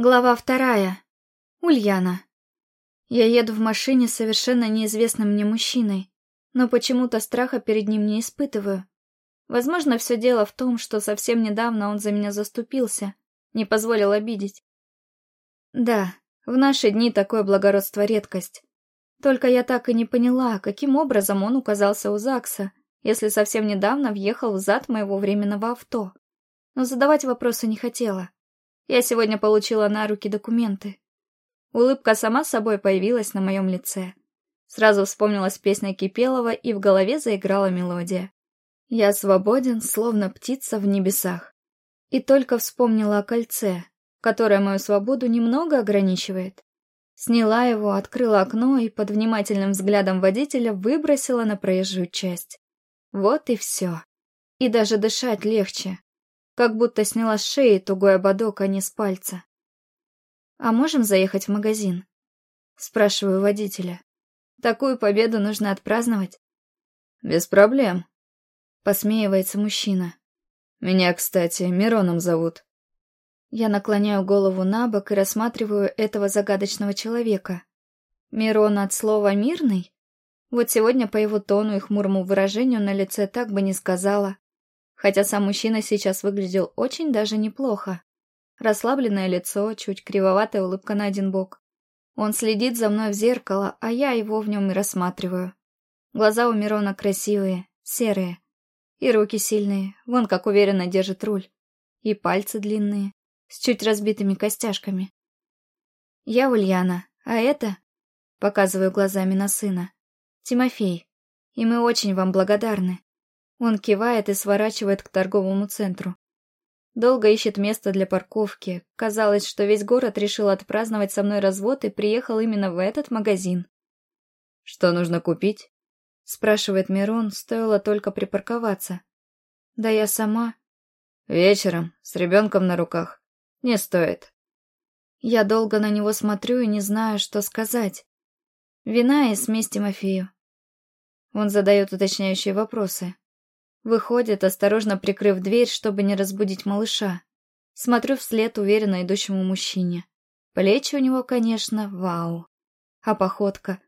Глава вторая. Ульяна. Я еду в машине с совершенно неизвестным мне мужчиной, но почему-то страха перед ним не испытываю. Возможно, все дело в том, что совсем недавно он за меня заступился, не позволил обидеть. Да, в наши дни такое благородство редкость. Только я так и не поняла, каким образом он оказался у ЗАГСа, если совсем недавно въехал в зад моего временного авто. Но задавать вопросы не хотела. Я сегодня получила на руки документы. Улыбка сама собой появилась на моем лице. Сразу вспомнилась песня Кипелова, и в голове заиграла мелодия. «Я свободен, словно птица в небесах». И только вспомнила о кольце, которое мою свободу немного ограничивает. Сняла его, открыла окно и под внимательным взглядом водителя выбросила на проезжую часть. Вот и все. И даже дышать легче. Как будто сняла с шеи тугой ободок, а не с пальца. «А можем заехать в магазин?» Спрашиваю водителя. «Такую победу нужно отпраздновать». «Без проблем», — посмеивается мужчина. «Меня, кстати, Мироном зовут». Я наклоняю голову на бок и рассматриваю этого загадочного человека. Мирон от слова «мирный»? Вот сегодня по его тону и хмурому выражению на лице так бы не сказала хотя сам мужчина сейчас выглядел очень даже неплохо. Расслабленное лицо, чуть кривоватая улыбка на один бок. Он следит за мной в зеркало, а я его в нем и рассматриваю. Глаза у Мирона красивые, серые. И руки сильные, вон как уверенно держит руль. И пальцы длинные, с чуть разбитыми костяшками. Я Ульяна, а это... Показываю глазами на сына. Тимофей. И мы очень вам благодарны. Он кивает и сворачивает к торговому центру. Долго ищет место для парковки. Казалось, что весь город решил отпраздновать со мной развод и приехал именно в этот магазин. «Что нужно купить?» Спрашивает Мирон, стоило только припарковаться. «Да я сама...» «Вечером, с ребенком на руках. Не стоит». Я долго на него смотрю и не знаю, что сказать. Вина и смесь Тимофею. Он задает уточняющие вопросы. Выходит, осторожно прикрыв дверь, чтобы не разбудить малыша. Смотрю вслед уверенно идущему мужчине. Плечи у него, конечно, вау. А походка,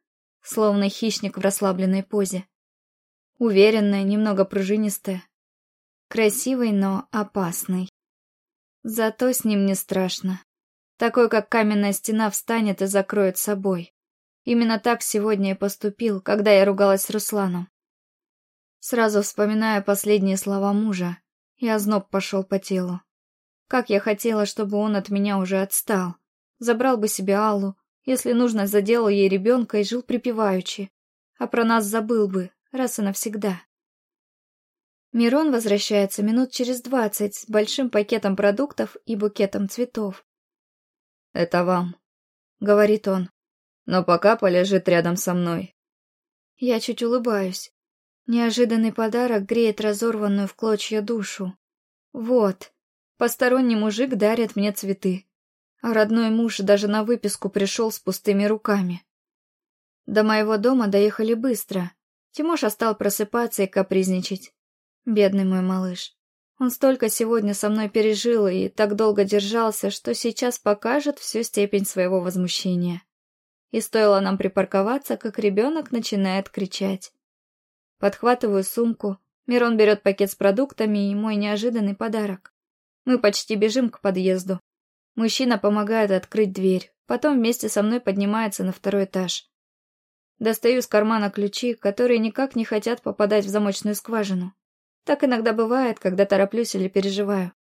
словно хищник в расслабленной позе. Уверенная, немного пружинистая. Красивый, но опасный. Зато с ним не страшно. Такой, как каменная стена, встанет и закроет собой. Именно так сегодня и поступил, когда я ругалась с Русланом. Сразу вспоминая последние слова мужа, я зноб пошел по телу. Как я хотела, чтобы он от меня уже отстал. Забрал бы себе Аллу, если нужно, заделал ей ребенка и жил припеваючи. А про нас забыл бы, раз и навсегда. Мирон возвращается минут через двадцать с большим пакетом продуктов и букетом цветов. «Это вам», — говорит он. «Но пока полежит рядом со мной». Я чуть улыбаюсь. Неожиданный подарок греет разорванную в клочья душу. Вот, посторонний мужик дарит мне цветы, а родной муж даже на выписку пришел с пустыми руками. До моего дома доехали быстро. Тимоша стал просыпаться и капризничать. Бедный мой малыш. Он столько сегодня со мной пережил и так долго держался, что сейчас покажет всю степень своего возмущения. И стоило нам припарковаться, как ребенок начинает кричать. Подхватываю сумку. Мирон берет пакет с продуктами и мой неожиданный подарок. Мы почти бежим к подъезду. Мужчина помогает открыть дверь, потом вместе со мной поднимается на второй этаж. Достаю из кармана ключи, которые никак не хотят попадать в замочную скважину. Так иногда бывает, когда тороплюсь или переживаю.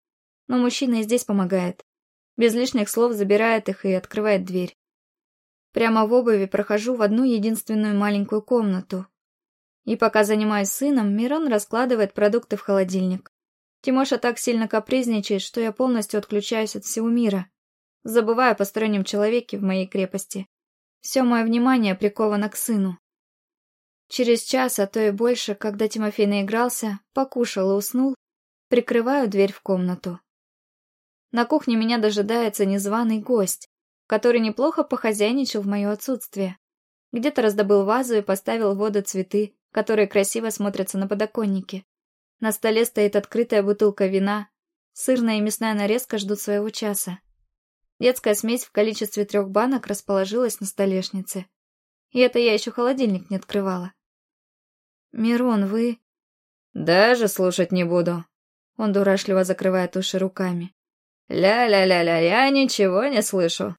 Но мужчина и здесь помогает. Без лишних слов забирает их и открывает дверь. Прямо в обуви прохожу в одну единственную маленькую комнату, и пока занимаюсь сыном, Мирон раскладывает продукты в холодильник. Тимоша так сильно капризничает, что я полностью отключаюсь от всего мира. Забываю о постороннем человеке в моей крепости. Все мое внимание приковано к сыну. Через час, а то и больше, когда Тимофей наигрался, покушал и уснул, прикрываю дверь в комнату. На кухне меня дожидается незваный гость, который неплохо похозяйничал в мое отсутствие. Где-то раздобыл вазу и поставил в воду цветы, которые красиво смотрятся на подоконнике. На столе стоит открытая бутылка вина. Сырная и мясная нарезка ждут своего часа. Детская смесь в количестве трех банок расположилась на столешнице. И это я еще холодильник не открывала. «Мирон, вы...» «Даже слушать не буду». Он дурашливо закрывает уши руками. «Ля-ля-ля-ля, я ничего не слышу».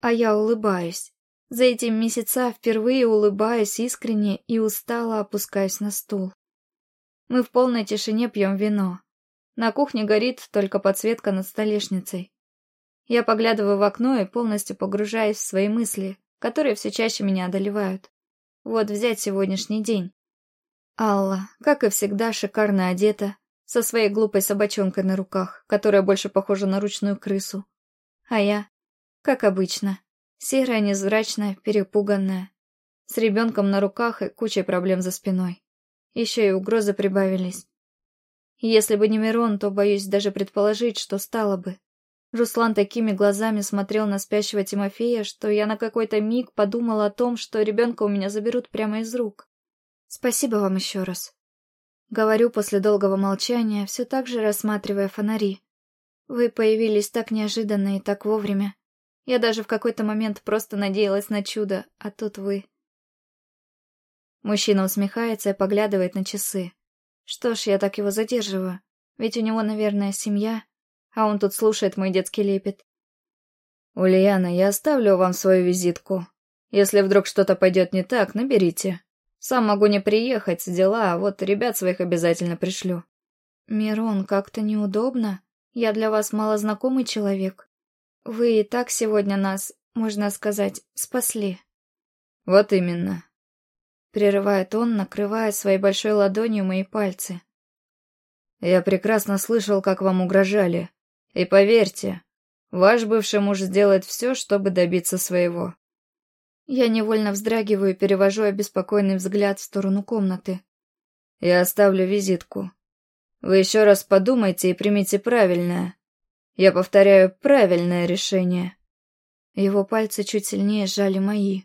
А я улыбаюсь. За эти месяца впервые улыбаюсь искренне и устало опускаюсь на стул. Мы в полной тишине пьем вино. На кухне горит только подсветка над столешницей. Я поглядываю в окно и полностью погружаюсь в свои мысли, которые все чаще меня одолевают. Вот взять сегодняшний день. Алла, как и всегда, шикарно одета, со своей глупой собачонкой на руках, которая больше похожа на ручную крысу. А я, как обычно, серая, незрачная, перепуганная, с ребенком на руках и кучей проблем за спиной. Еще и угрозы прибавились. Если бы не Мирон, то боюсь даже предположить, что стало бы. Руслан такими глазами смотрел на спящего Тимофея, что я на какой-то миг подумала о том, что ребенка у меня заберут прямо из рук. Спасибо вам еще раз. Говорю после долгого молчания, все так же рассматривая фонари. Вы появились так неожиданно и так вовремя. Я даже в какой-то момент просто надеялась на чудо, а тут вы... Мужчина усмехается и поглядывает на часы. Что ж, я так его задерживаю. Ведь у него, наверное, семья, а он тут слушает мой детский лепет. «Ульяна, я оставлю вам свою визитку. Если вдруг что-то пойдет не так, наберите. Сам могу не приехать, дела, а вот ребят своих обязательно пришлю». «Мирон, как-то неудобно. Я для вас малознакомый человек. Вы и так сегодня нас, можно сказать, спасли». «Вот именно. Прерывает он, накрывая своей большой ладонью мои пальцы. «Я прекрасно слышал, как вам угрожали. И поверьте, ваш бывший муж сделает все, чтобы добиться своего». Я невольно вздрагиваю и перевожу обеспокоенный взгляд в сторону комнаты. «Я оставлю визитку. Вы еще раз подумайте и примите правильное. Я повторяю, правильное решение». Его пальцы чуть сильнее сжали мои.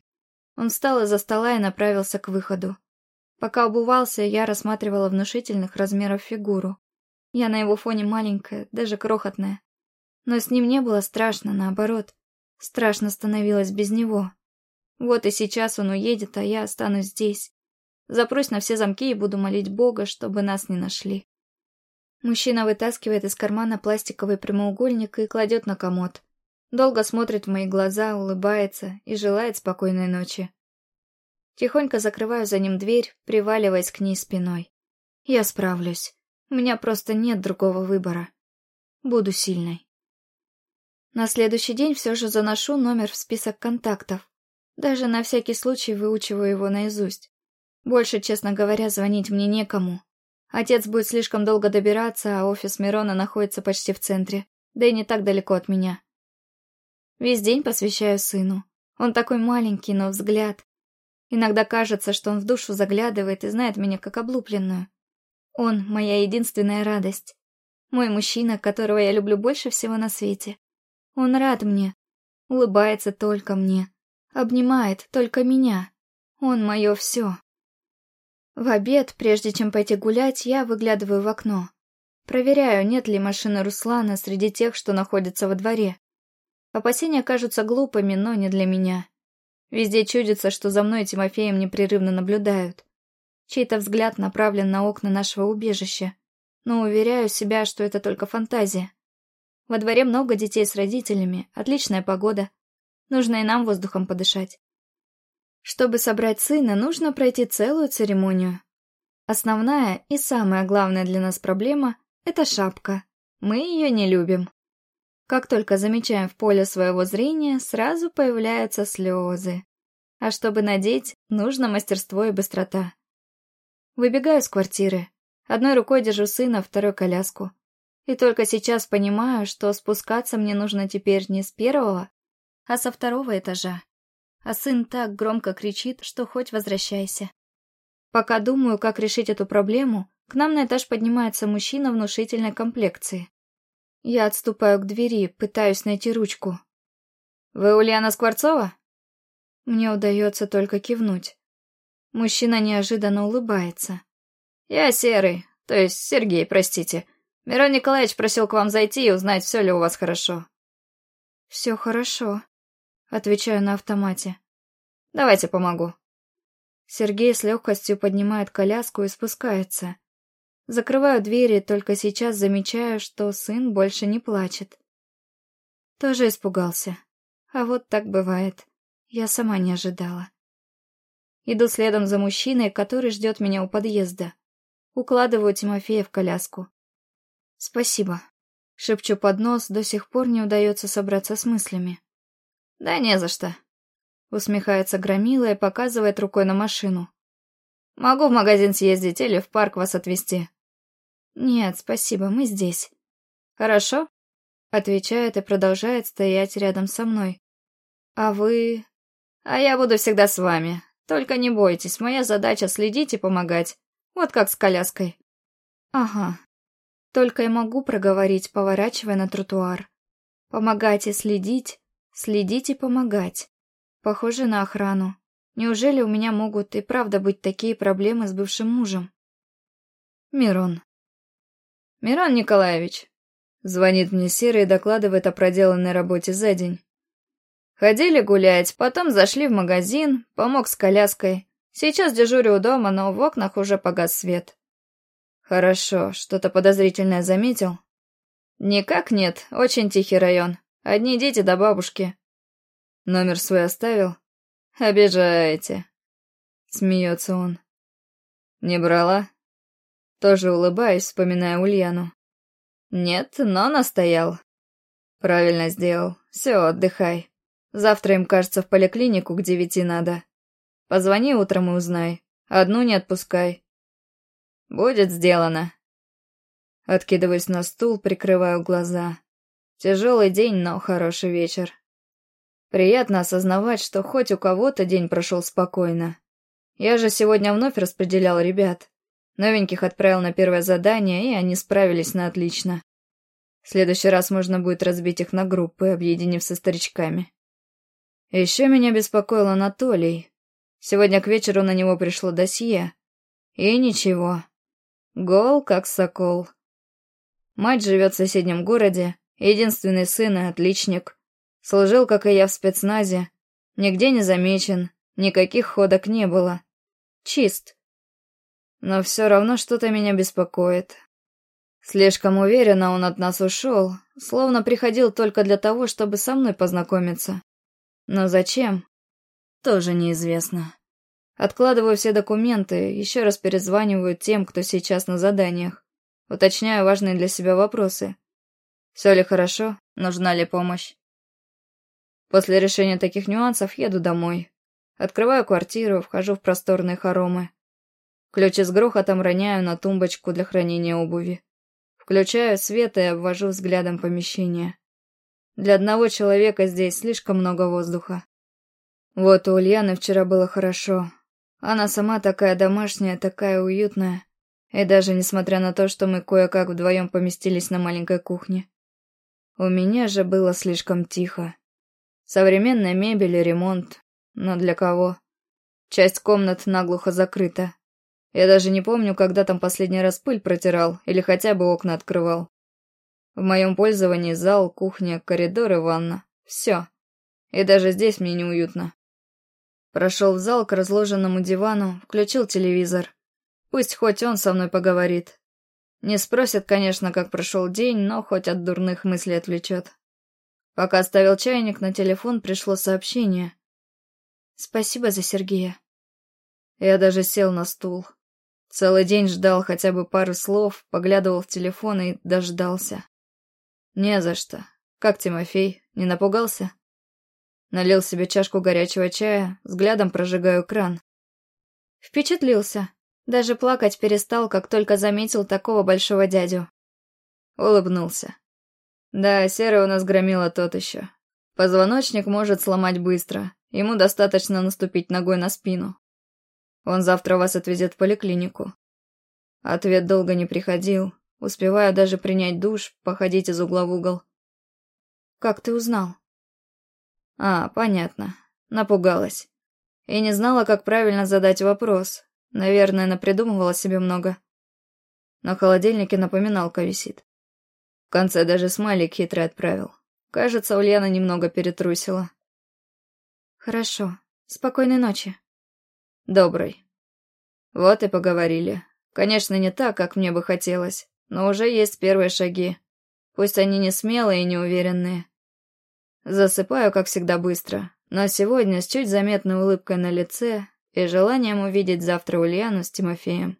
Он встал из-за стола и направился к выходу. Пока обувался, я рассматривала внушительных размеров фигуру. Я на его фоне маленькая, даже крохотная. Но с ним не было страшно, наоборот. Страшно становилось без него. Вот и сейчас он уедет, а я останусь здесь. Запрусь на все замки и буду молить Бога, чтобы нас не нашли. Мужчина вытаскивает из кармана пластиковый прямоугольник и кладет на комод. Долго смотрит в мои глаза, улыбается и желает спокойной ночи. Тихонько закрываю за ним дверь, приваливаясь к ней спиной. Я справлюсь. У меня просто нет другого выбора. Буду сильной. На следующий день все же заношу номер в список контактов. Даже на всякий случай выучиваю его наизусть. Больше, честно говоря, звонить мне некому. Отец будет слишком долго добираться, а офис Мирона находится почти в центре, да и не так далеко от меня. Весь день посвящаю сыну. Он такой маленький, но взгляд. Иногда кажется, что он в душу заглядывает и знает меня как облупленную. Он — моя единственная радость. Мой мужчина, которого я люблю больше всего на свете. Он рад мне, улыбается только мне, обнимает только меня. Он мое все. В обед, прежде чем пойти гулять, я выглядываю в окно. Проверяю, нет ли машины Руслана среди тех, что находятся во дворе. Опасения кажутся глупыми, но не для меня. Везде чудится, что за мной и Тимофеем непрерывно наблюдают. Чей-то взгляд направлен на окна нашего убежища, но уверяю себя, что это только фантазия. Во дворе много детей с родителями, отличная погода. Нужно и нам воздухом подышать. Чтобы собрать сына, нужно пройти целую церемонию. Основная и самая главная для нас проблема — это шапка. Мы ее не любим. Как только замечаем в поле своего зрения, сразу появляются слезы. А чтобы надеть, нужно мастерство и быстрота. Выбегаю из квартиры. Одной рукой держу сына, второй коляску. И только сейчас понимаю, что спускаться мне нужно теперь не с первого, а со второго этажа. А сын так громко кричит, что хоть возвращайся. Пока думаю, как решить эту проблему, к нам на этаж поднимается мужчина внушительной комплекции. Я отступаю к двери, пытаюсь найти ручку. «Вы Ульяна Скворцова?» Мне удается только кивнуть. Мужчина неожиданно улыбается. «Я Серый, то есть Сергей, простите. Мирон Николаевич просил к вам зайти и узнать, все ли у вас хорошо». Все хорошо. Отвечаю на автомате. Давайте помогу. Сергей с легкостью поднимает коляску и спускается. Закрываю двери, только сейчас замечаю, что сын больше не плачет. Тоже испугался. А вот так бывает. Я сама не ожидала. Иду следом за мужчиной, который ждет меня у подъезда. Укладываю Тимофея в коляску. «Спасибо», — шепчу под нос, до сих пор не удается собраться с мыслями. «Да не за что», — усмехается Громила и показывает рукой на машину. «Могу в магазин съездить или в парк вас отвезти». «Нет, спасибо, мы здесь». «Хорошо», — отвечает и продолжает стоять рядом со мной. «А вы...» «А я буду всегда с вами. Только не бойтесь, моя задача следить и помогать. Вот как с коляской». «Ага». Только и могу проговорить, поворачивая на тротуар. «Помогать и следить, следить и помогать». Похоже на охрану. Неужели у меня могут и правда быть такие проблемы с бывшим мужем? Мирон. Мирон Николаевич. Звонит мне Серый и докладывает о проделанной работе за день. Ходили гулять, потом зашли в магазин, помог с коляской. Сейчас дежурю у дома, но в окнах уже погас свет. Хорошо, что-то подозрительное заметил? Никак нет, очень тихий район. Одни дети до да бабушки. Номер свой оставил? Обижаете. Смеется он. Не брала? Тоже улыбаюсь, вспоминая Ульяну. Нет, но настоял. Правильно сделал. Все, отдыхай. Завтра им, кажется, в поликлинику к девяти надо. Позвони утром и узнай. Одну не отпускай. Будет сделано. Откидываюсь на стул, прикрываю глаза. Тяжелый день, но хороший вечер. Приятно осознавать, что хоть у кого-то день прошел спокойно. Я же сегодня вновь распределял ребят. Новеньких отправил на первое задание, и они справились на отлично. В следующий раз можно будет разбить их на группы, объединив со старичками. Еще меня беспокоил Анатолий. Сегодня к вечеру на него пришло досье. И ничего. Гол, как сокол. Мать живет в соседнем городе, единственный сын и отличник. Служил, как и я, в спецназе. Нигде не замечен, никаких ходок не было. Чист. Но все равно что-то меня беспокоит. Слишком уверенно он от нас ушел, словно приходил только для того, чтобы со мной познакомиться. Но зачем? Тоже неизвестно. Откладываю все документы, еще раз перезваниваю тем, кто сейчас на заданиях. Уточняю важные для себя вопросы. Все ли хорошо? Нужна ли помощь? После решения таких нюансов еду домой. Открываю квартиру, вхожу в просторные хоромы. Ключи с грохотом роняю на тумбочку для хранения обуви. Включаю свет и обвожу взглядом помещение. Для одного человека здесь слишком много воздуха. Вот у Ульяны вчера было хорошо. Она сама такая домашняя, такая уютная. И даже несмотря на то, что мы кое-как вдвоем поместились на маленькой кухне. У меня же было слишком тихо. Современная мебель и ремонт. Но для кого? Часть комнат наглухо закрыта. Я даже не помню, когда там последний раз пыль протирал или хотя бы окна открывал. В моем пользовании зал, кухня, коридор и ванна. Все. И даже здесь мне неуютно. Прошел в зал к разложенному дивану, включил телевизор. Пусть хоть он со мной поговорит. Не спросит, конечно, как прошел день, но хоть от дурных мыслей отвлечет. Пока ставил чайник, на телефон пришло сообщение. «Спасибо за Сергея». Я даже сел на стул. Целый день ждал хотя бы пару слов, поглядывал в телефон и дождался. «Не за что. Как Тимофей? Не напугался?» Налил себе чашку горячего чая, взглядом прожигаю кран. Впечатлился. Даже плакать перестал, как только заметил такого большого дядю. Улыбнулся. Да, серый у нас громила тот еще. Позвоночник может сломать быстро. Ему достаточно наступить ногой на спину. Он завтра вас отвезет в поликлинику. Ответ долго не приходил, Успеваю даже принять душ, походить из угла в угол. «Как ты узнал?» «А, понятно. Напугалась. И не знала, как правильно задать вопрос. Наверное, напридумывала себе много. На холодильнике напоминалка висит. В конце даже смайлик хитрый отправил. Кажется, Ульяна немного перетрусила. Хорошо. Спокойной ночи. Доброй. Вот и поговорили. Конечно, не так, как мне бы хотелось, но уже есть первые шаги. Пусть они не смелые и неуверенные. Засыпаю, как всегда, быстро, но сегодня с чуть заметной улыбкой на лице и желанием увидеть завтра Ульяну с Тимофеем.